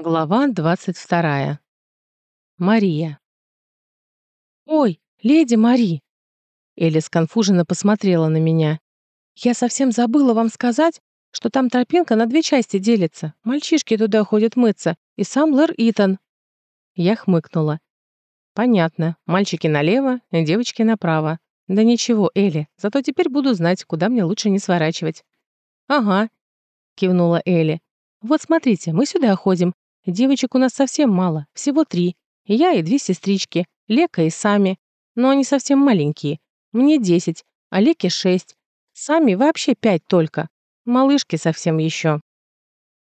Глава 22. Мария. «Ой, леди Мари!» Элли сконфуженно посмотрела на меня. «Я совсем забыла вам сказать, что там тропинка на две части делится. Мальчишки туда ходят мыться, и сам Лэр Итан». Я хмыкнула. «Понятно. Мальчики налево, девочки направо. Да ничего, Элли, зато теперь буду знать, куда мне лучше не сворачивать». «Ага», — кивнула Элли. «Вот смотрите, мы сюда ходим, Девочек у нас совсем мало, всего три. Я и две сестрички, Лека и Сами. Но они совсем маленькие. Мне десять, а Леке шесть. Сами вообще пять только. Малышки совсем еще.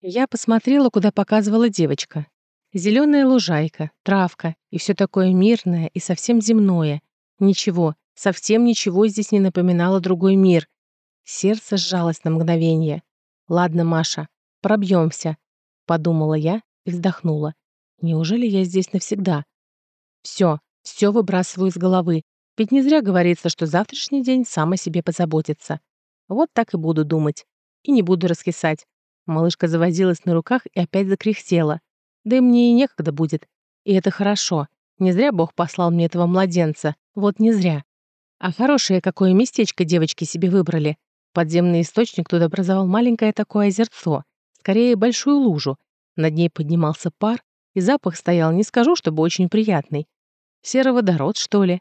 Я посмотрела, куда показывала девочка. Зеленая лужайка, травка и все такое мирное и совсем земное. Ничего, совсем ничего здесь не напоминало другой мир. Сердце сжалось на мгновение. «Ладно, Маша, пробьемся», — подумала я и вздохнула. Неужели я здесь навсегда? Все, все выбрасываю из головы. Ведь не зря говорится, что завтрашний день сам о себе позаботится. Вот так и буду думать. И не буду раскисать. Малышка завозилась на руках и опять закряхтела. Да и мне и некогда будет. И это хорошо. Не зря Бог послал мне этого младенца. Вот не зря. А хорошее какое местечко девочки себе выбрали. Подземный источник тут образовал маленькое такое озерцо. Скорее, большую лужу. Над ней поднимался пар, и запах стоял, не скажу, чтобы очень приятный. Сероводород, что ли?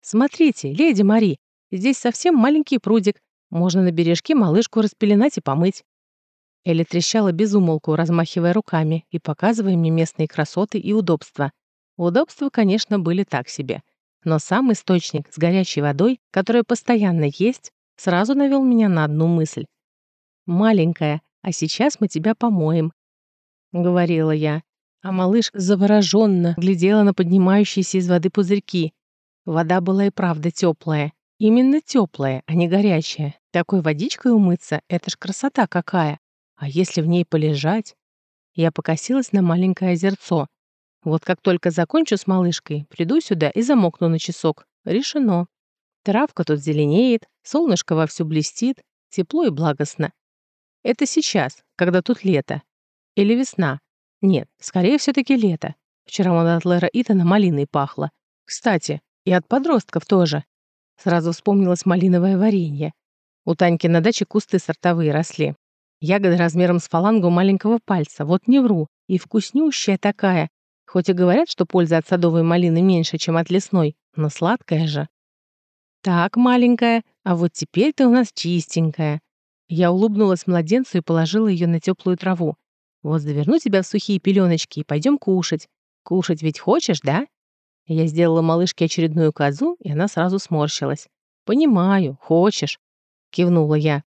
Смотрите, леди Мари, здесь совсем маленький прудик. Можно на бережке малышку распеленать и помыть. Элли трещала без умолку, размахивая руками и показывая мне местные красоты и удобства. Удобства, конечно, были так себе. Но сам источник с горячей водой, которая постоянно есть, сразу навел меня на одну мысль. «Маленькая, а сейчас мы тебя помоем. — говорила я. А малыш завороженно глядела на поднимающиеся из воды пузырьки. Вода была и правда теплая. Именно теплая, а не горячая. Такой водичкой умыться — это ж красота какая. А если в ней полежать? Я покосилась на маленькое озерцо. Вот как только закончу с малышкой, приду сюда и замокну на часок. Решено. Травка тут зеленеет, солнышко вовсю блестит, тепло и благостно. Это сейчас, когда тут лето, или весна? Нет, скорее все-таки лето. Вчера он от Лера Итана малиной пахло. Кстати, и от подростков тоже. Сразу вспомнилось малиновое варенье. У Таньки на даче кусты сортовые росли. Ягода размером с фалангу маленького пальца, вот не вру. И вкуснющая такая. Хоть и говорят, что польза от садовой малины меньше, чем от лесной, но сладкая же. «Так, маленькая, а вот теперь ты у нас чистенькая». Я улыбнулась младенцу и положила ее на теплую траву. Вот заверну тебя в сухие пеленочки и пойдем кушать. Кушать ведь хочешь, да?» Я сделала малышке очередную козу, и она сразу сморщилась. «Понимаю, хочешь», — кивнула я.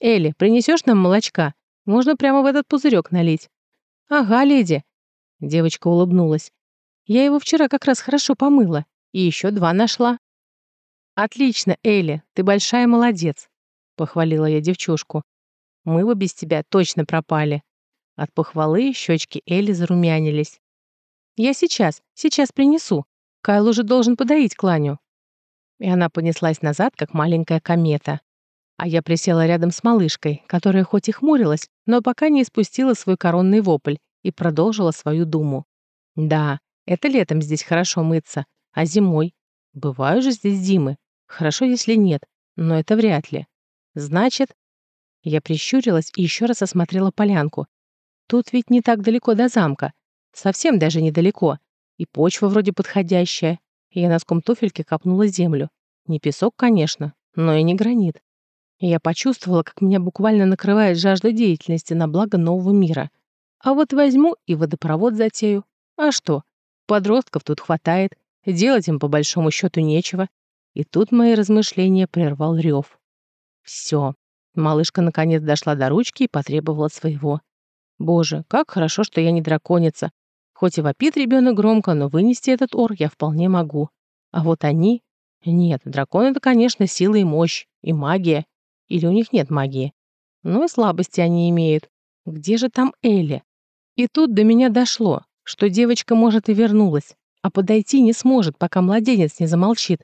«Элли, принесешь нам молочка? Можно прямо в этот пузырек налить». «Ага, леди», — девочка улыбнулась. «Я его вчера как раз хорошо помыла, и еще два нашла». «Отлично, Элли, ты большая молодец», — похвалила я девчушку. «Мы бы без тебя точно пропали». От похвалы щечки Элли зарумянились. «Я сейчас, сейчас принесу. Кайл уже должен подоить кланю». И она понеслась назад, как маленькая комета. А я присела рядом с малышкой, которая хоть и хмурилась, но пока не испустила свой коронный вопль и продолжила свою думу. «Да, это летом здесь хорошо мыться, а зимой? Бывают же здесь зимы. Хорошо, если нет, но это вряд ли. Значит...» Я прищурилась и еще раз осмотрела полянку, Тут ведь не так далеко до замка. Совсем даже недалеко. И почва вроде подходящая. Я носком туфельки копнула землю. Не песок, конечно, но и не гранит. Я почувствовала, как меня буквально накрывает жажда деятельности на благо нового мира. А вот возьму и водопровод затею. А что? Подростков тут хватает. Делать им по большому счету нечего. И тут мои размышления прервал рев. Все. Малышка наконец дошла до ручки и потребовала своего. Боже, как хорошо, что я не драконица. Хоть и вопит ребенок громко, но вынести этот ор я вполне могу. А вот они... Нет, дракон — это, конечно, сила и мощь, и магия. Или у них нет магии. Ну и слабости они имеют. Где же там Элли? И тут до меня дошло, что девочка, может, и вернулась, а подойти не сможет, пока младенец не замолчит.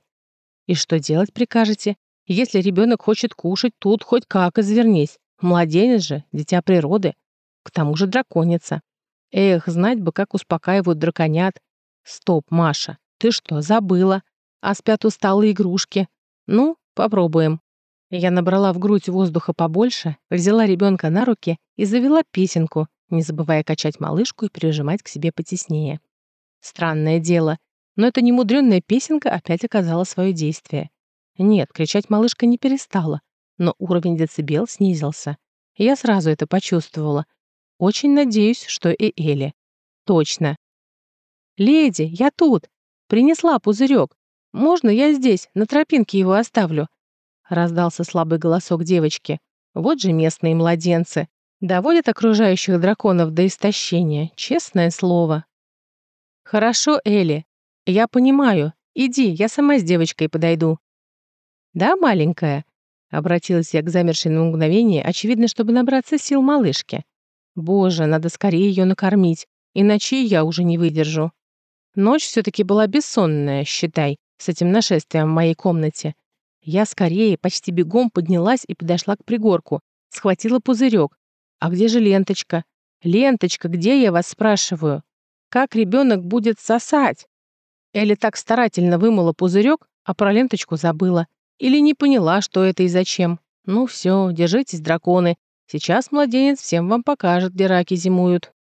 И что делать прикажете? Если ребенок хочет кушать, тут хоть как извернись. Младенец же, дитя природы, к тому же драконица. Эх, знать бы, как успокаивают драконят. Стоп, Маша, ты что, забыла? А спят усталые игрушки. Ну, попробуем. Я набрала в грудь воздуха побольше, взяла ребенка на руки и завела песенку, не забывая качать малышку и прижимать к себе потеснее. Странное дело, но эта немудрённая песенка опять оказала свое действие. Нет, кричать малышка не перестала, но уровень децибел снизился. Я сразу это почувствовала. Очень надеюсь, что и Элли. Точно. «Леди, я тут! Принесла пузырек. Можно я здесь, на тропинке его оставлю?» Раздался слабый голосок девочки. Вот же местные младенцы. Доводят окружающих драконов до истощения, честное слово. «Хорошо, Элли. Я понимаю. Иди, я сама с девочкой подойду». «Да, маленькая?» Обратилась я к замершей на мгновение, очевидно, чтобы набраться сил малышки. «Боже, надо скорее ее накормить, иначе я уже не выдержу». Ночь все таки была бессонная, считай, с этим нашествием в моей комнате. Я скорее, почти бегом поднялась и подошла к пригорку, схватила пузырек. «А где же ленточка? Ленточка, где я вас спрашиваю? Как ребенок будет сосать?» Элли так старательно вымыла пузырек, а про ленточку забыла. Или не поняла, что это и зачем. Ну все, держитесь, драконы. Сейчас младенец всем вам покажет, где раки зимуют.